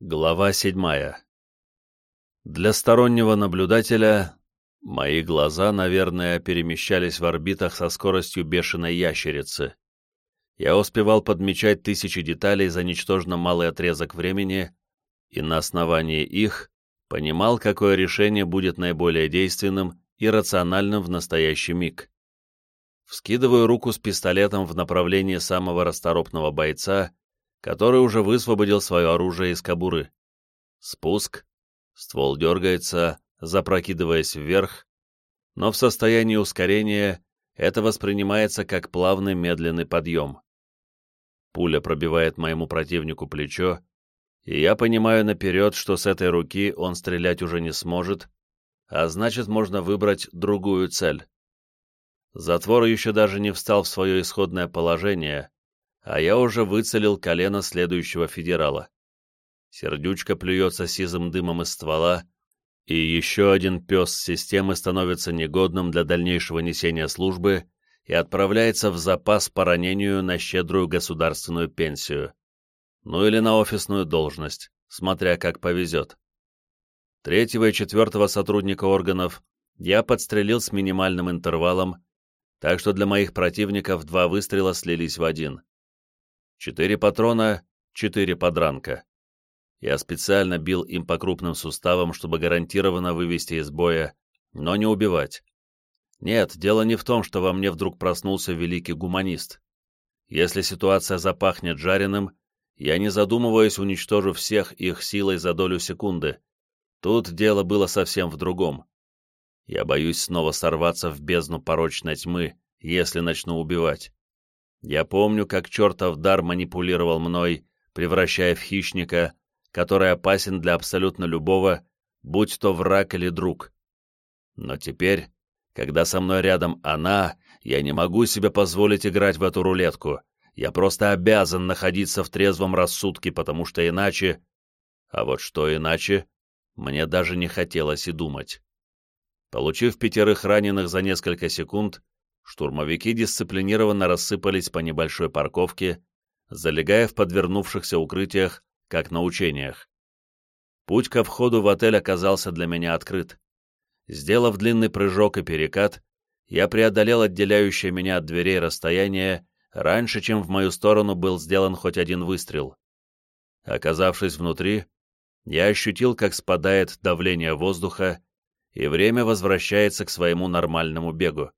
Глава седьмая. Для стороннего наблюдателя мои глаза, наверное, перемещались в орбитах со скоростью бешеной ящерицы. Я успевал подмечать тысячи деталей за ничтожно малый отрезок времени, и на основании их понимал, какое решение будет наиболее действенным и рациональным в настоящий миг. Вскидываю руку с пистолетом в направлении самого расторопного бойца, который уже высвободил свое оружие из кобуры. Спуск. Ствол дергается, запрокидываясь вверх, но в состоянии ускорения это воспринимается как плавный медленный подъем. Пуля пробивает моему противнику плечо, и я понимаю наперед, что с этой руки он стрелять уже не сможет, а значит, можно выбрать другую цель. Затвор еще даже не встал в свое исходное положение, а я уже выцелил колено следующего федерала. Сердючка плюется сизым дымом из ствола, и еще один пес системы становится негодным для дальнейшего несения службы и отправляется в запас по ранению на щедрую государственную пенсию. Ну или на офисную должность, смотря как повезет. Третьего и четвертого сотрудника органов я подстрелил с минимальным интервалом, так что для моих противников два выстрела слились в один. Четыре патрона, четыре подранка. Я специально бил им по крупным суставам, чтобы гарантированно вывести из боя, но не убивать. Нет, дело не в том, что во мне вдруг проснулся великий гуманист. Если ситуация запахнет жареным, я не задумываясь уничтожу всех их силой за долю секунды. Тут дело было совсем в другом. Я боюсь снова сорваться в бездну порочной тьмы, если начну убивать. Я помню, как чертов дар манипулировал мной, превращая в хищника, который опасен для абсолютно любого, будь то враг или друг. Но теперь, когда со мной рядом она, я не могу себе позволить играть в эту рулетку. Я просто обязан находиться в трезвом рассудке, потому что иначе... А вот что иначе, мне даже не хотелось и думать. Получив пятерых раненых за несколько секунд, штурмовики дисциплинированно рассыпались по небольшой парковке, залегая в подвернувшихся укрытиях, как на учениях. Путь ко входу в отель оказался для меня открыт. Сделав длинный прыжок и перекат, я преодолел отделяющее меня от дверей расстояние раньше, чем в мою сторону был сделан хоть один выстрел. Оказавшись внутри, я ощутил, как спадает давление воздуха, и время возвращается к своему нормальному бегу.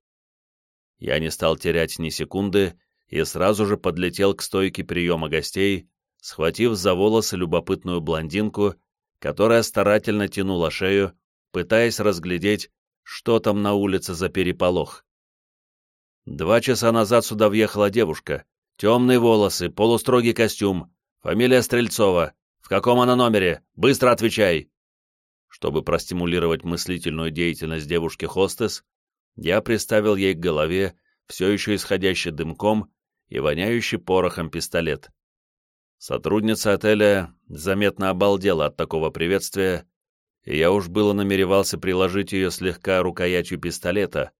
Я не стал терять ни секунды и сразу же подлетел к стойке приема гостей, схватив за волосы любопытную блондинку, которая старательно тянула шею, пытаясь разглядеть, что там на улице за переполох. Два часа назад сюда въехала девушка. Темные волосы, полустрогий костюм, фамилия Стрельцова. В каком она номере? Быстро отвечай!» Чтобы простимулировать мыслительную деятельность девушки-хостес, я приставил ей к голове все еще исходящий дымком и воняющий порохом пистолет. Сотрудница отеля заметно обалдела от такого приветствия, и я уж было намеревался приложить ее слегка рукоятью пистолета,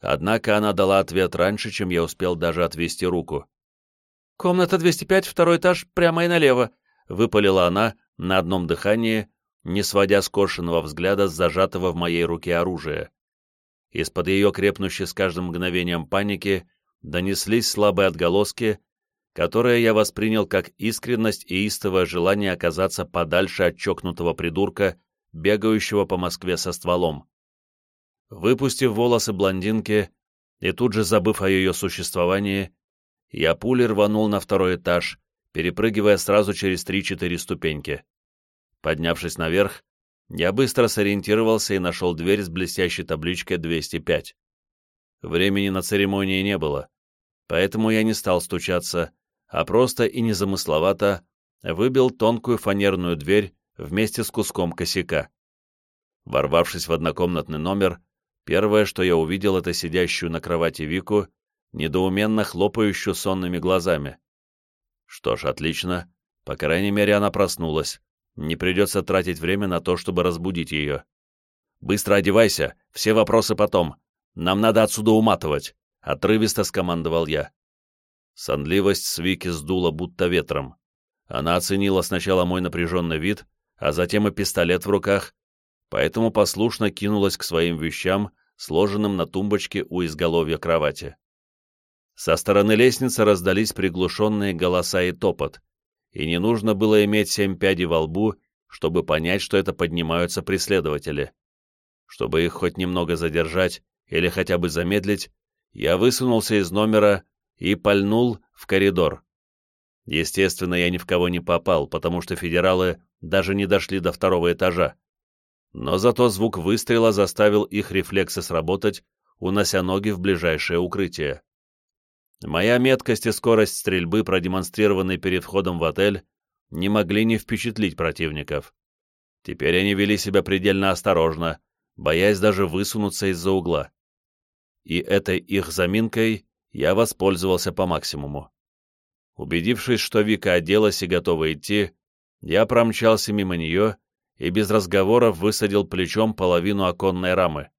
однако она дала ответ раньше, чем я успел даже отвести руку. «Комната 205, второй этаж, прямо и налево», — выпалила она на одном дыхании, не сводя скошенного взгляда с зажатого в моей руке оружия. Из-под ее крепнущей с каждым мгновением паники донеслись слабые отголоски, которые я воспринял как искренность и истовое желание оказаться подальше от чокнутого придурка, бегающего по Москве со стволом. Выпустив волосы блондинки и тут же забыв о ее существовании, я пулей рванул на второй этаж, перепрыгивая сразу через три-четыре ступеньки. Поднявшись наверх, я быстро сориентировался и нашел дверь с блестящей табличкой 205. Времени на церемонии не было, поэтому я не стал стучаться, а просто и незамысловато выбил тонкую фанерную дверь вместе с куском косяка. Ворвавшись в однокомнатный номер, первое, что я увидел, это сидящую на кровати Вику, недоуменно хлопающую сонными глазами. Что ж, отлично, по крайней мере она проснулась, не придется тратить время на то, чтобы разбудить ее. «Быстро одевайся, все вопросы потом. Нам надо отсюда уматывать», — отрывисто скомандовал я. Сонливость с Вики сдула будто ветром. Она оценила сначала мой напряженный вид, а затем и пистолет в руках, поэтому послушно кинулась к своим вещам, сложенным на тумбочке у изголовья кровати. Со стороны лестницы раздались приглушенные голоса и топот, и не нужно было иметь семь пядей во лбу, чтобы понять, что это поднимаются преследователи. Чтобы их хоть немного задержать или хотя бы замедлить, я высунулся из номера и пальнул в коридор. Естественно, я ни в кого не попал, потому что федералы даже не дошли до второго этажа. Но зато звук выстрела заставил их рефлексы сработать, унося ноги в ближайшее укрытие. Моя меткость и скорость стрельбы, продемонстрированные перед входом в отель, не могли не впечатлить противников. Теперь они вели себя предельно осторожно, боясь даже высунуться из-за угла. И этой их заминкой я воспользовался по максимуму. Убедившись, что Вика оделась и готова идти, я промчался мимо нее и без разговоров высадил плечом половину оконной рамы.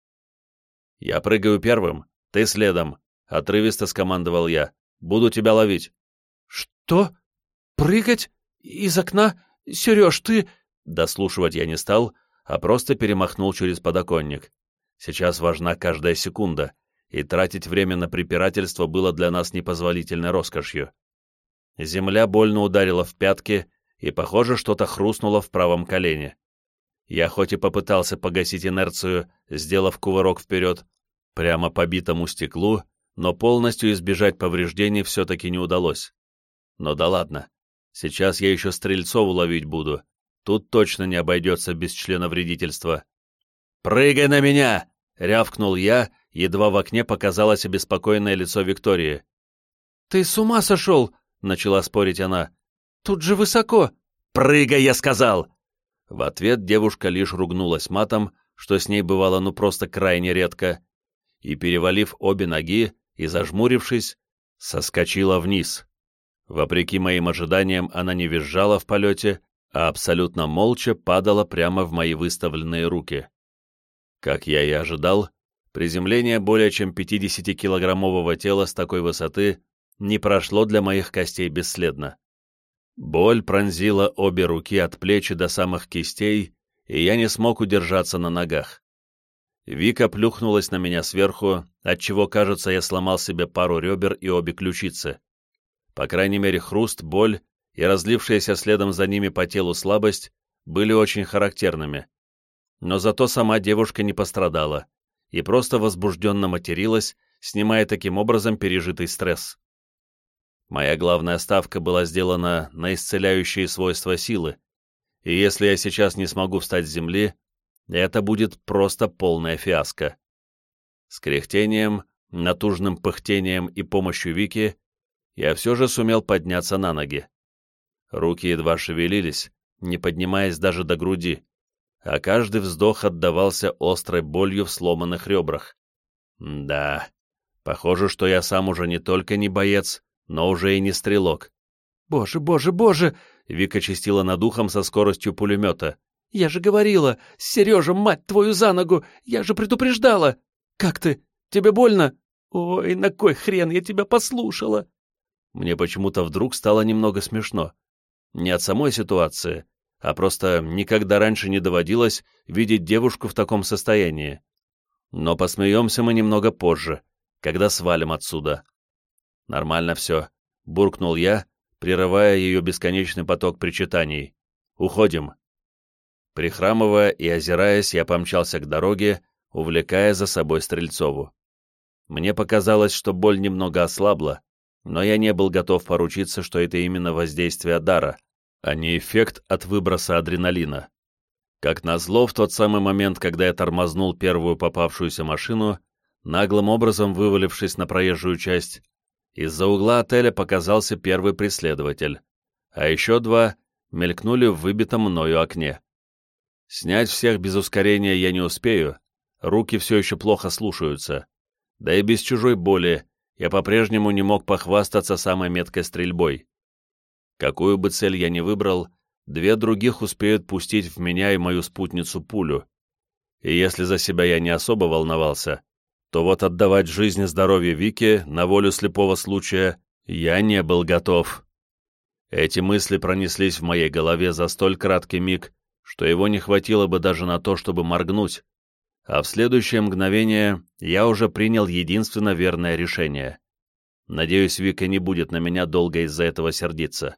«Я прыгаю первым, ты следом», — отрывисто скомандовал я. «Буду тебя ловить». «Что? Прыгать? Из окна? Сереж, ты...» Дослушивать я не стал, а просто перемахнул через подоконник. Сейчас важна каждая секунда, и тратить время на препирательство было для нас непозволительной роскошью. Земля больно ударила в пятки, и, похоже, что-то хрустнуло в правом колене. Я хоть и попытался погасить инерцию, сделав кувырок вперед, прямо по битому стеклу, но полностью избежать повреждений все-таки не удалось. Но да ладно, сейчас я еще Стрельцову ловить буду, тут точно не обойдется без члена вредительства. «Прыгай на меня!» — рявкнул я, едва в окне показалось обеспокоенное лицо Виктории. «Ты с ума сошел!» — начала спорить она. «Тут же высоко!» «Прыгай, я сказал!» В ответ девушка лишь ругнулась матом, что с ней бывало ну просто крайне редко, и, перевалив обе ноги и зажмурившись, соскочила вниз. Вопреки моим ожиданиям, она не визжала в полете, а абсолютно молча падала прямо в мои выставленные руки. Как я и ожидал, приземление более чем 50-килограммового тела с такой высоты не прошло для моих костей бесследно. Боль пронзила обе руки от плечи до самых кистей, и я не смог удержаться на ногах. Вика плюхнулась на меня сверху, отчего, кажется, я сломал себе пару ребер и обе ключицы. По крайней мере, хруст, боль и разлившаяся следом за ними по телу слабость были очень характерными. Но зато сама девушка не пострадала и просто возбужденно материлась, снимая таким образом пережитый стресс. Моя главная ставка была сделана на исцеляющие свойства силы, и если я сейчас не смогу встать с земли, это будет просто полная фиаско. С кряхтением, натужным пыхтением и помощью Вики я все же сумел подняться на ноги. Руки едва шевелились, не поднимаясь даже до груди, а каждый вздох отдавался острой болью в сломанных ребрах. Да, похоже, что я сам уже не только не боец, но уже и не стрелок. «Боже, боже, боже!» — Вика чистила над ухом со скоростью пулемета. «Я же говорила! Сережа, мать твою за ногу! Я же предупреждала! Как ты? Тебе больно? Ой, на кой хрен я тебя послушала!» Мне почему-то вдруг стало немного смешно. Не от самой ситуации, а просто никогда раньше не доводилось видеть девушку в таком состоянии. Но посмеемся мы немного позже, когда свалим отсюда. «Нормально все», — буркнул я, прерывая ее бесконечный поток причитаний. «Уходим». Прихрамывая и озираясь, я помчался к дороге, увлекая за собой Стрельцову. Мне показалось, что боль немного ослабла, но я не был готов поручиться, что это именно воздействие дара, а не эффект от выброса адреналина. Как назло, в тот самый момент, когда я тормознул первую попавшуюся машину, наглым образом вывалившись на проезжую часть, из-за угла отеля показался первый преследователь, а еще два мелькнули в выбитом мною окне. Снять всех без ускорения я не успею, руки все еще плохо слушаются, да и без чужой боли я по-прежнему не мог похвастаться самой меткой стрельбой. Какую бы цель я ни выбрал, две других успеют пустить в меня и мою спутницу пулю. И если за себя я не особо волновался, то вот отдавать жизнь и здоровье Вики на волю слепого случая я не был готов. Эти мысли пронеслись в моей голове за столь краткий миг, что его не хватило бы даже на то, чтобы моргнуть, а в следующее мгновение я уже принял единственно верное решение. Надеюсь, Вика не будет на меня долго из-за этого сердиться.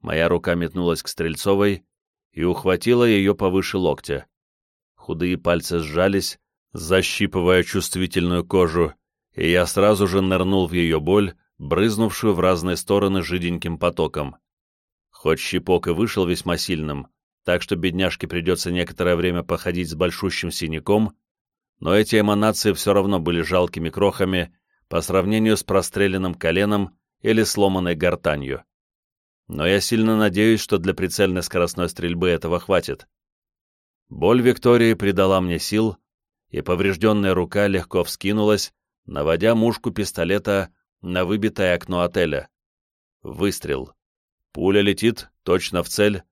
Моя рука метнулась к Стрельцовой и ухватила ее повыше локтя. Худые пальцы сжались, защипывая чувствительную кожу, и я сразу же нырнул в ее боль, брызнувшую в разные стороны жиденьким потоком. Хоть щипок и вышел весьма сильным, так что бедняжке придется некоторое время походить с большущим синяком, но эти эманации все равно были жалкими крохами по сравнению с простреленным коленом или сломанной гортанью. Но я сильно надеюсь, что для прицельной скоростной стрельбы этого хватит. Боль Виктории придала мне сил, и поврежденная рука легко вскинулась, наводя мушку пистолета на выбитое окно отеля. Выстрел. Пуля летит точно в цель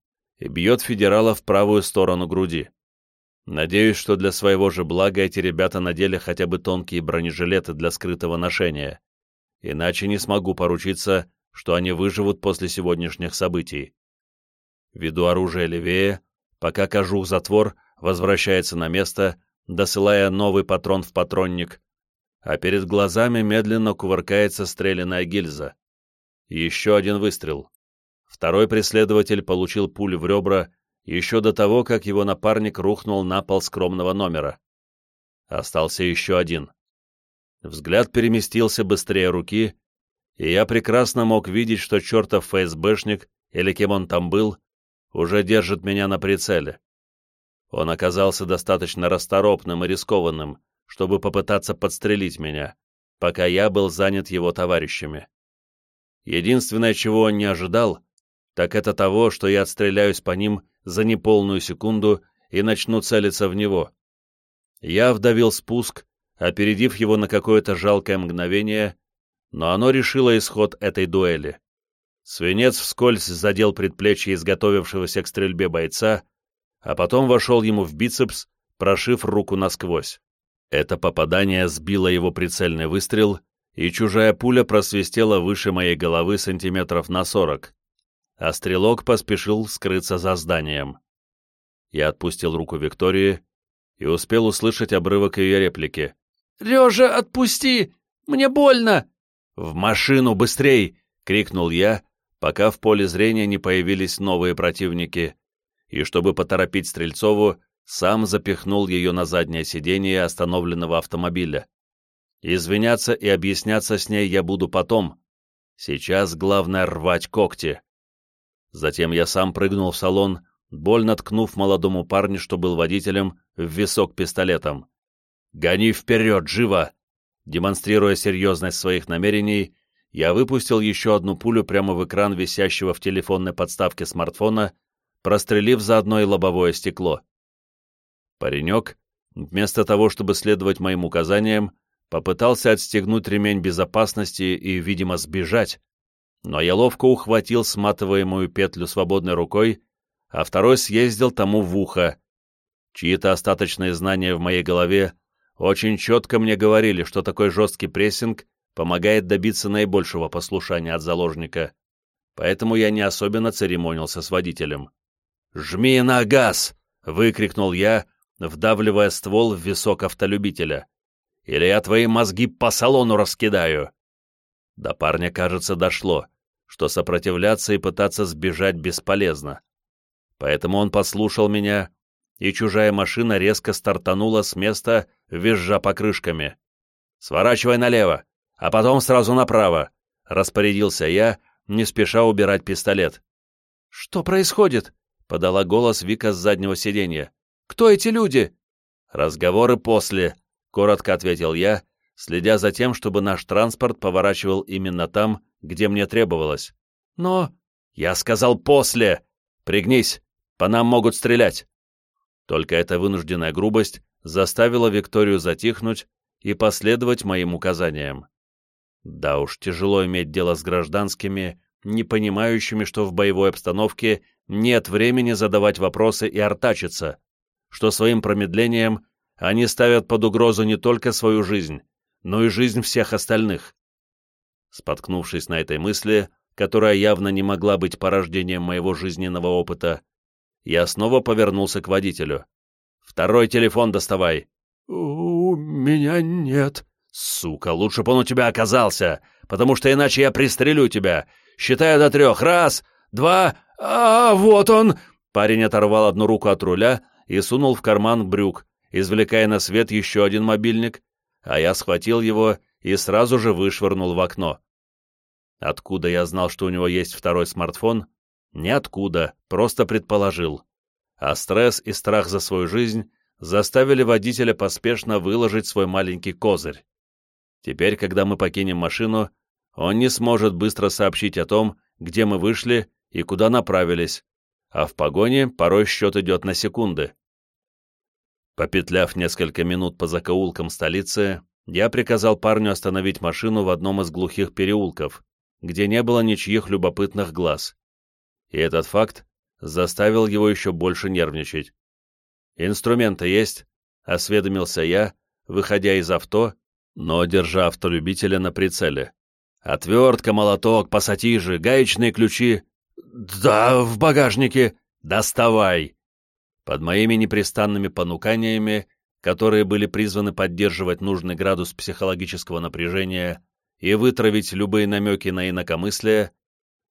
и бьет федерала в правую сторону груди. Надеюсь, что для своего же блага эти ребята надели хотя бы тонкие бронежилеты для скрытого ношения. Иначе не смогу поручиться, что они выживут после сегодняшних событий. Веду оружие левее, пока кожух-затвор возвращается на место, досылая новый патрон в патронник, а перед глазами медленно кувыркается стрелянная гильза. Еще один выстрел. Второй преследователь получил пулю в ребра еще до того, как его напарник рухнул на пол скромного номера. Остался еще один. Взгляд переместился быстрее руки, и я прекрасно мог видеть, что чертов ФСБшник, или кем он там был, уже держит меня на прицеле. Он оказался достаточно расторопным и рискованным, чтобы попытаться подстрелить меня, пока я был занят его товарищами. Единственное, чего он не ожидал, так это того, что я отстреляюсь по ним за неполную секунду и начну целиться в него. Я вдавил спуск, опередив его на какое-то жалкое мгновение, но оно решило исход этой дуэли. Свинец вскользь задел предплечье изготовившегося к стрельбе бойца, а потом вошел ему в бицепс, прошив руку насквозь. Это попадание сбило его прицельный выстрел, и чужая пуля просвистела выше моей головы сантиметров на сорок, а стрелок поспешил скрыться за зданием. Я отпустил руку Виктории и успел услышать обрывок ее реплики. «Режа, отпусти! Мне больно!» «В машину, быстрей!» — крикнул я, пока в поле зрения не появились новые противники, и чтобы поторопить Стрельцову, сам запихнул ее на заднее сиденье остановленного автомобиля. Извиняться и объясняться с ней я буду потом. Сейчас главное рвать когти. Затем я сам прыгнул в салон, больно ткнув молодому парню, что был водителем, в висок пистолетом. «Гони вперед, живо!» Демонстрируя серьезность своих намерений, я выпустил еще одну пулю прямо в экран висящего в телефонной подставке смартфона, прострелив заодно и лобовое стекло. Паренек, вместо того, чтобы следовать моим указаниям, попытался отстегнуть ремень безопасности и, видимо, сбежать, но я ловко ухватил сматываемую петлю свободной рукой, а второй съездил тому в ухо. Чьи-то остаточные знания в моей голове очень четко мне говорили, что такой жесткий прессинг помогает добиться наибольшего послушания от заложника, поэтому я не особенно церемонился с водителем. «Жми на газ!» — выкрикнул я, вдавливая ствол в висок автолюбителя. «Или я твои мозги по салону раскидаю!» До парня, кажется, дошло, что сопротивляться и пытаться сбежать бесполезно. Поэтому он послушал меня, и чужая машина резко стартанула с места, визжа покрышками. «Сворачивай налево, а потом сразу направо», — распорядился я, не спеша убирать пистолет. «Что происходит?» — подала голос Вика с заднего сиденья. Кто эти люди?» «Разговоры после», — коротко ответил я, следя за тем, чтобы наш транспорт поворачивал именно там, где мне требовалось. «Но...» «Я сказал после! Пригнись! По нам могут стрелять!» Только эта вынужденная грубость заставила Викторию затихнуть и последовать моим указаниям. Да уж, тяжело иметь дело с гражданскими, не понимающими, что в боевой обстановке нет времени задавать вопросы и артачиться что своим промедлением они ставят под угрозу не только свою жизнь, но и жизнь всех остальных. Споткнувшись на этой мысли, которая явно не могла быть порождением моего жизненного опыта, я снова повернулся к водителю. «Второй телефон доставай». «У меня нет». «Сука, лучше бы он у тебя оказался, потому что иначе я пристрелю тебя. Считаю до трех. Раз, два... А, вот он!» Парень оторвал одну руку от руля и сунул в карман брюк, извлекая на свет еще один мобильник, а я схватил его и сразу же вышвырнул в окно. Откуда я знал, что у него есть второй смартфон? Ниоткуда, просто предположил. А стресс и страх за свою жизнь заставили водителя поспешно выложить свой маленький козырь. Теперь, когда мы покинем машину, он не сможет быстро сообщить о том, где мы вышли и куда направились, а в погоне порой счет идет на секунды. Попетляв несколько минут по закоулкам столицы, я приказал парню остановить машину в одном из глухих переулков, где не было ничьих любопытных глаз. И этот факт заставил его еще больше нервничать. «Инструменты есть?» — осведомился я, выходя из авто, но держа автолюбителя на прицеле. «Отвертка, молоток, пассатижи, гаечные ключи...» «Да, в багажнике!» «Доставай!» Под моими непрестанными понуканиями, которые были призваны поддерживать нужный градус психологического напряжения, и вытравить любые намеки на инакомыслие,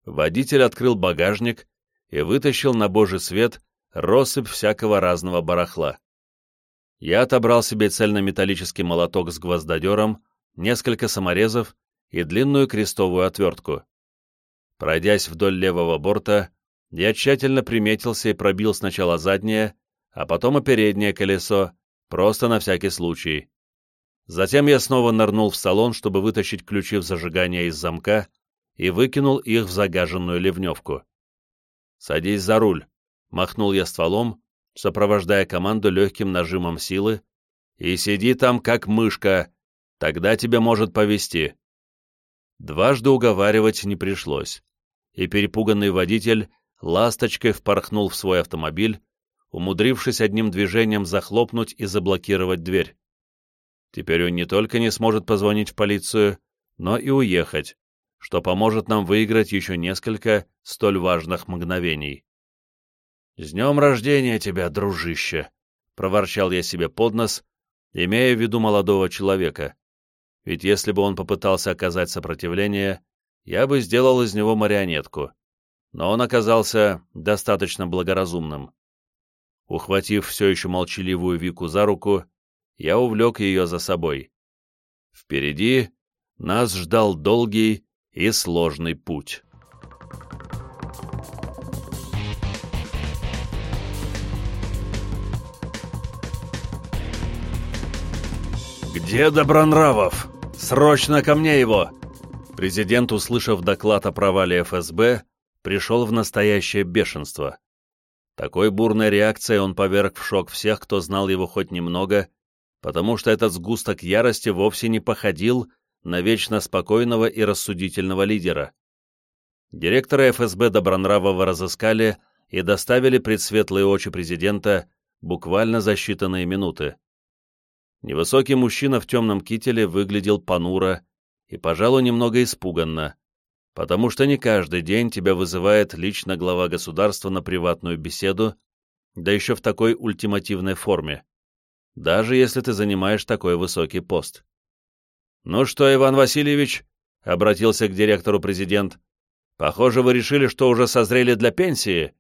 водитель открыл багажник и вытащил на божий свет россыпь всякого разного барахла. Я отобрал себе цельнометаллический молоток с гвоздодером, несколько саморезов и длинную крестовую отвертку. Пройдясь вдоль левого борта, я тщательно приметился и пробил сначала заднее, а потом и переднее колесо, просто на всякий случай. Затем я снова нырнул в салон, чтобы вытащить ключи в зажигание из замка и выкинул их в загаженную ливневку. «Садись за руль», — махнул я стволом, сопровождая команду легким нажимом силы, «и сиди там, как мышка, тогда тебе может повезти». Дважды уговаривать не пришлось, и перепуганный водитель ласточкой впорхнул в свой автомобиль, умудрившись одним движением захлопнуть и заблокировать дверь. Теперь он не только не сможет позвонить в полицию, но и уехать, что поможет нам выиграть еще несколько столь важных мгновений. «С днем рождения тебя, дружище!» — проворчал я себе под нос, имея в виду молодого человека. Ведь если бы он попытался оказать сопротивление, я бы сделал из него марионетку. Но он оказался достаточно благоразумным. Ухватив все еще молчаливую Вику за руку, я увлек ее за собой. Впереди нас ждал долгий и сложный путь. «Где Добронравов? Срочно ко мне его!» Президент, услышав доклад о провале ФСБ, пришел в настоящее бешенство. Такой бурной реакцией он поверг в шок всех, кто знал его хоть немного потому что этот сгусток ярости вовсе не походил на вечно спокойного и рассудительного лидера. Директора ФСБ Добронравова разыскали и доставили пред светлые очи президента буквально за считанные минуты. Невысокий мужчина в темном кителе выглядел понуро и, пожалуй, немного испуганно, потому что не каждый день тебя вызывает лично глава государства на приватную беседу, да еще в такой ультимативной форме даже если ты занимаешь такой высокий пост. «Ну что, Иван Васильевич?» — обратился к директору президент. «Похоже, вы решили, что уже созрели для пенсии».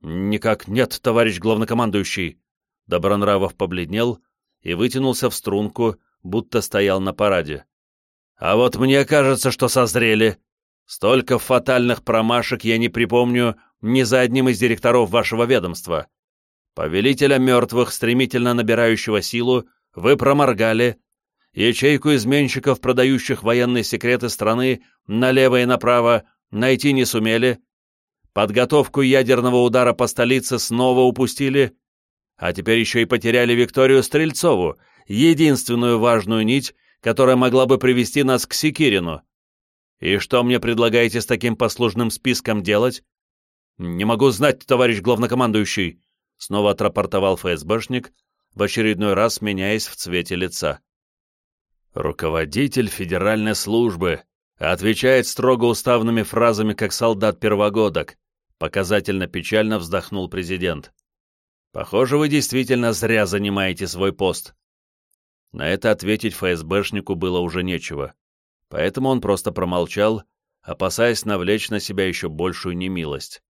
«Никак нет, товарищ главнокомандующий». Добронравов побледнел и вытянулся в струнку, будто стоял на параде. «А вот мне кажется, что созрели. Столько фатальных промашек я не припомню ни за одним из директоров вашего ведомства. Повелителя мертвых, стремительно набирающего силу, вы проморгали. Ячейку изменщиков, продающих военные секреты страны, налево и направо, найти не сумели. Подготовку ядерного удара по столице снова упустили. А теперь еще и потеряли Викторию Стрельцову, единственную важную нить, которая могла бы привести нас к Секирину. И что мне предлагаете с таким послужным списком делать? Не могу знать, товарищ главнокомандующий снова отрапортовал ФСБшник, в очередной раз меняясь в цвете лица. «Руководитель федеральной службы, Отвечает строго уставными фразами, как солдат-первогодок. Показательно печально вздохнул президент. Похоже, вы действительно зря занимаете свой пост. На это ответить ФСБшнику было уже нечего. Поэтому он просто промолчал, опасаясь навлечь на себя еще большую немилость.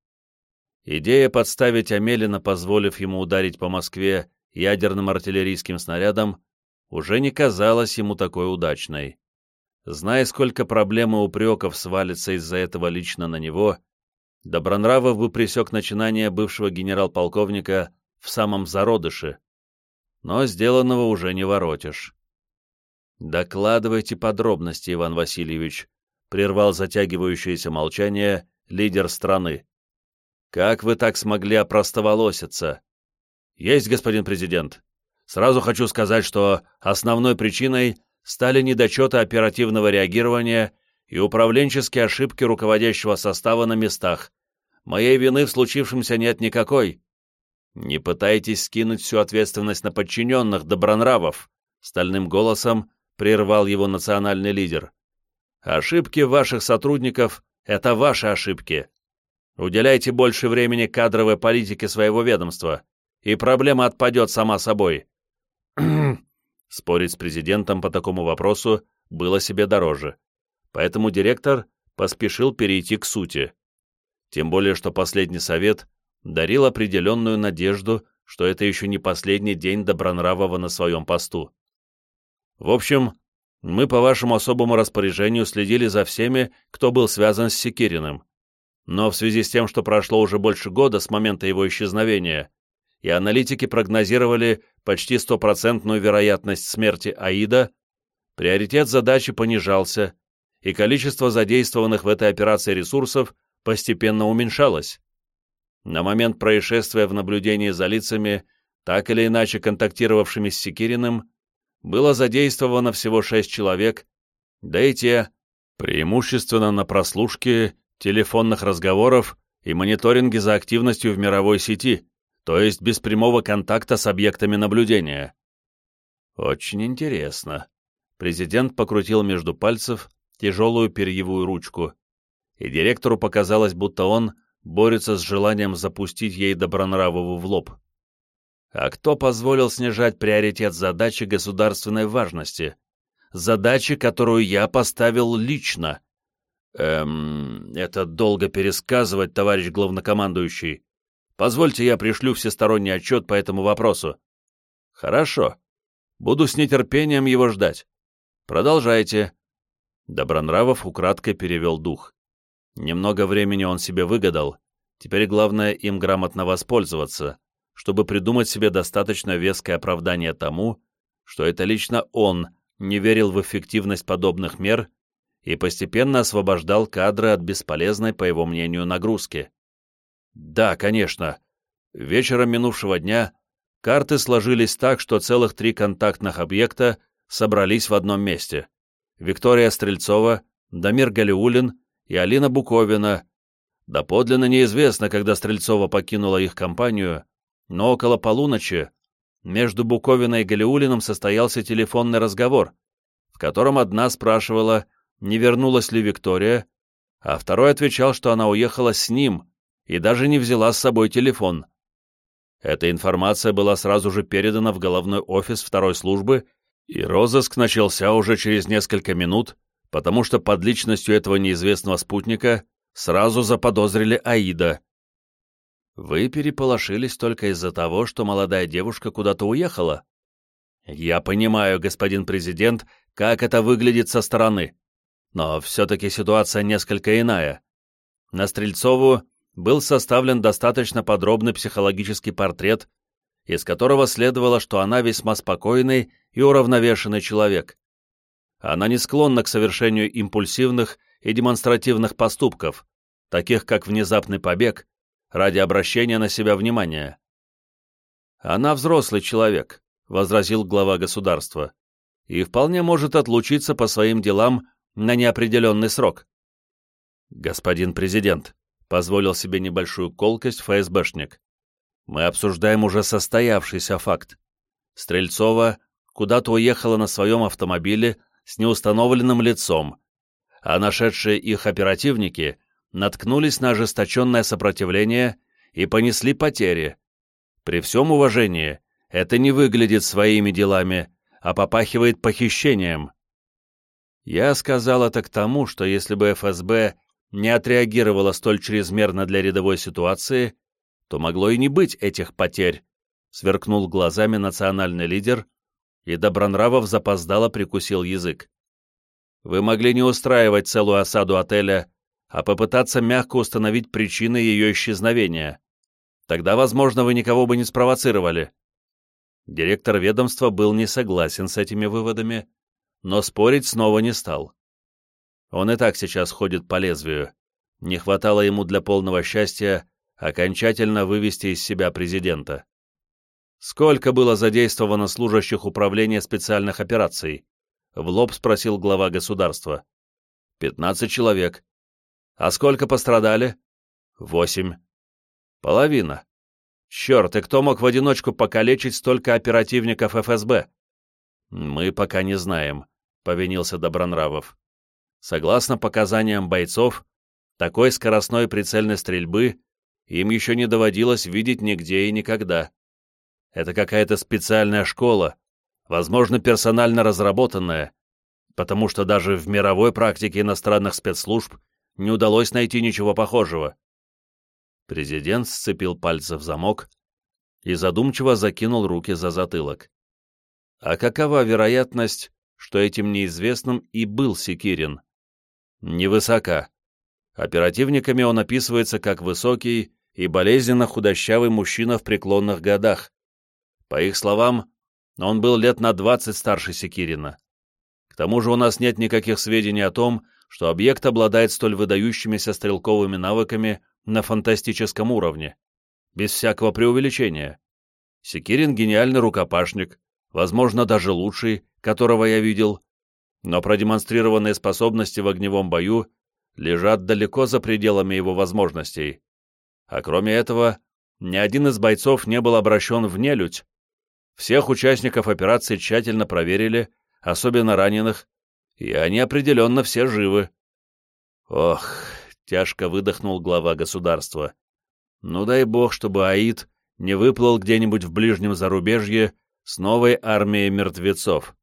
Идея подставить Амелина, позволив ему ударить по Москве ядерным артиллерийским снарядом, уже не казалась ему такой удачной. Зная, сколько проблем и упреков свалится из-за этого лично на него, Добронравов бы пресек начинание бывшего генерал-полковника в самом зародыше. Но сделанного уже не воротишь. «Докладывайте подробности, Иван Васильевич», — прервал затягивающееся молчание лидер страны. «Как вы так смогли опростоволоситься?» «Есть, господин президент. Сразу хочу сказать, что основной причиной стали недочеты оперативного реагирования и управленческие ошибки руководящего состава на местах. Моей вины в случившемся нет никакой. Не пытайтесь скинуть всю ответственность на подчиненных добронравов, стальным голосом прервал его национальный лидер. Ошибки ваших сотрудников — это ваши ошибки. Уделяйте больше времени кадровой политике своего ведомства, и проблема отпадет сама собой. Спорить с президентом по такому вопросу было себе дороже, поэтому директор поспешил перейти к сути. Тем более, что последний совет дарил определенную надежду, что это еще не последний день Добронравова на своем посту. В общем, мы по вашему особому распоряжению следили за всеми, кто был связан с Секириным. Но в связи с тем, что прошло уже больше года с момента его исчезновения, и аналитики прогнозировали почти стопроцентную вероятность смерти Аида, приоритет задачи понижался, и количество задействованных в этой операции ресурсов постепенно уменьшалось. На момент происшествия в наблюдении за лицами, так или иначе контактировавшими с Секириным, было задействовано всего шесть человек, да и те, преимущественно на прослушке телефонных разговоров и мониторинге за активностью в мировой сети, то есть без прямого контакта с объектами наблюдения. Очень интересно. Президент покрутил между пальцев тяжелую перьевую ручку, и директору показалось, будто он борется с желанием запустить ей Добронравову в лоб. А кто позволил снижать приоритет задачи государственной важности? Задачи, которую я поставил лично. Эм, это долго пересказывать, товарищ главнокомандующий. Позвольте, я пришлю всесторонний отчет по этому вопросу. Хорошо. Буду с нетерпением его ждать. Продолжайте. Добронравов украдкой перевел дух. Немного времени он себе выгадал. Теперь главное им грамотно воспользоваться, чтобы придумать себе достаточно веское оправдание тому, что это лично он не верил в эффективность подобных мер и постепенно освобождал кадры от бесполезной, по его мнению, нагрузки. Да, конечно. Вечером минувшего дня карты сложились так, что целых три контактных объекта собрались в одном месте. Виктория Стрельцова, Дамир Галиулин и Алина Буковина. Доподлинно неизвестно, когда Стрельцова покинула их компанию, но около полуночи между Буковиной и Галиулиным состоялся телефонный разговор, в котором одна спрашивала, не вернулась ли Виктория, а второй отвечал, что она уехала с ним, и даже не взяла с собой телефон. Эта информация была сразу же передана в головной офис второй службы, и розыск начался уже через несколько минут, потому что под личностью этого неизвестного спутника сразу заподозрили Аида. Вы переполошились только из-за того, что молодая девушка куда-то уехала? Я понимаю, господин президент, как это выглядит со стороны. Но все-таки ситуация несколько иная. На Стрельцову был составлен достаточно подробный психологический портрет, из которого следовало, что она весьма спокойный и уравновешенный человек. Она не склонна к совершению импульсивных и демонстративных поступков, таких как внезапный побег, ради обращения на себя внимания. «Она взрослый человек», — возразил глава государства, «и вполне может отлучиться по своим делам на неопределенный срок». «Господин президент», позволил себе небольшую колкость ФСБшник. Мы обсуждаем уже состоявшийся факт. Стрельцова куда-то уехала на своем автомобиле с неустановленным лицом, а нашедшие их оперативники наткнулись на ожесточенное сопротивление и понесли потери. При всем уважении, это не выглядит своими делами, а попахивает похищением. Я сказал это к тому, что если бы ФСБ не отреагировала столь чрезмерно для рядовой ситуации, то могло и не быть этих потерь, сверкнул глазами национальный лидер, и Добронравов запоздало прикусил язык. Вы могли не устраивать целую осаду отеля, а попытаться мягко установить причины ее исчезновения. Тогда, возможно, вы никого бы не спровоцировали. Директор ведомства был не согласен с этими выводами, но спорить снова не стал. Он и так сейчас ходит по лезвию. Не хватало ему для полного счастья окончательно вывести из себя президента. Сколько было задействовано служащих управления специальных операций? В лоб спросил глава государства. Пятнадцать человек. А сколько пострадали? Восемь. Половина. Черт, и кто мог в одиночку покалечить столько оперативников ФСБ? Мы пока не знаем, повинился Добронравов. Согласно показаниям бойцов, такой скоростной прицельной стрельбы им еще не доводилось видеть нигде и никогда. Это какая-то специальная школа, возможно, персонально разработанная, потому что даже в мировой практике иностранных спецслужб не удалось найти ничего похожего. Президент сцепил пальцы в замок и задумчиво закинул руки за затылок. А какова вероятность, что этим неизвестным и был Секирин? Невысока. Оперативниками он описывается как высокий и болезненно худощавый мужчина в преклонных годах. По их словам, он был лет на 20 старше Секирина. К тому же у нас нет никаких сведений о том, что объект обладает столь выдающимися стрелковыми навыками на фантастическом уровне, без всякого преувеличения. Секирин — гениальный рукопашник, возможно, даже лучший, которого я видел, но продемонстрированные способности в огневом бою лежат далеко за пределами его возможностей. А кроме этого, ни один из бойцов не был обращен в нелюдь. Всех участников операции тщательно проверили, особенно раненых, и они определенно все живы. Ох, тяжко выдохнул глава государства. Ну дай бог, чтобы Аид не выплыл где-нибудь в ближнем зарубежье с новой армией мертвецов.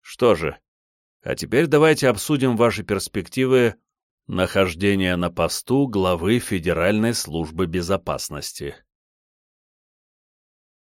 Что же, а теперь давайте обсудим ваши перспективы нахождения на посту главы Федеральной службы безопасности.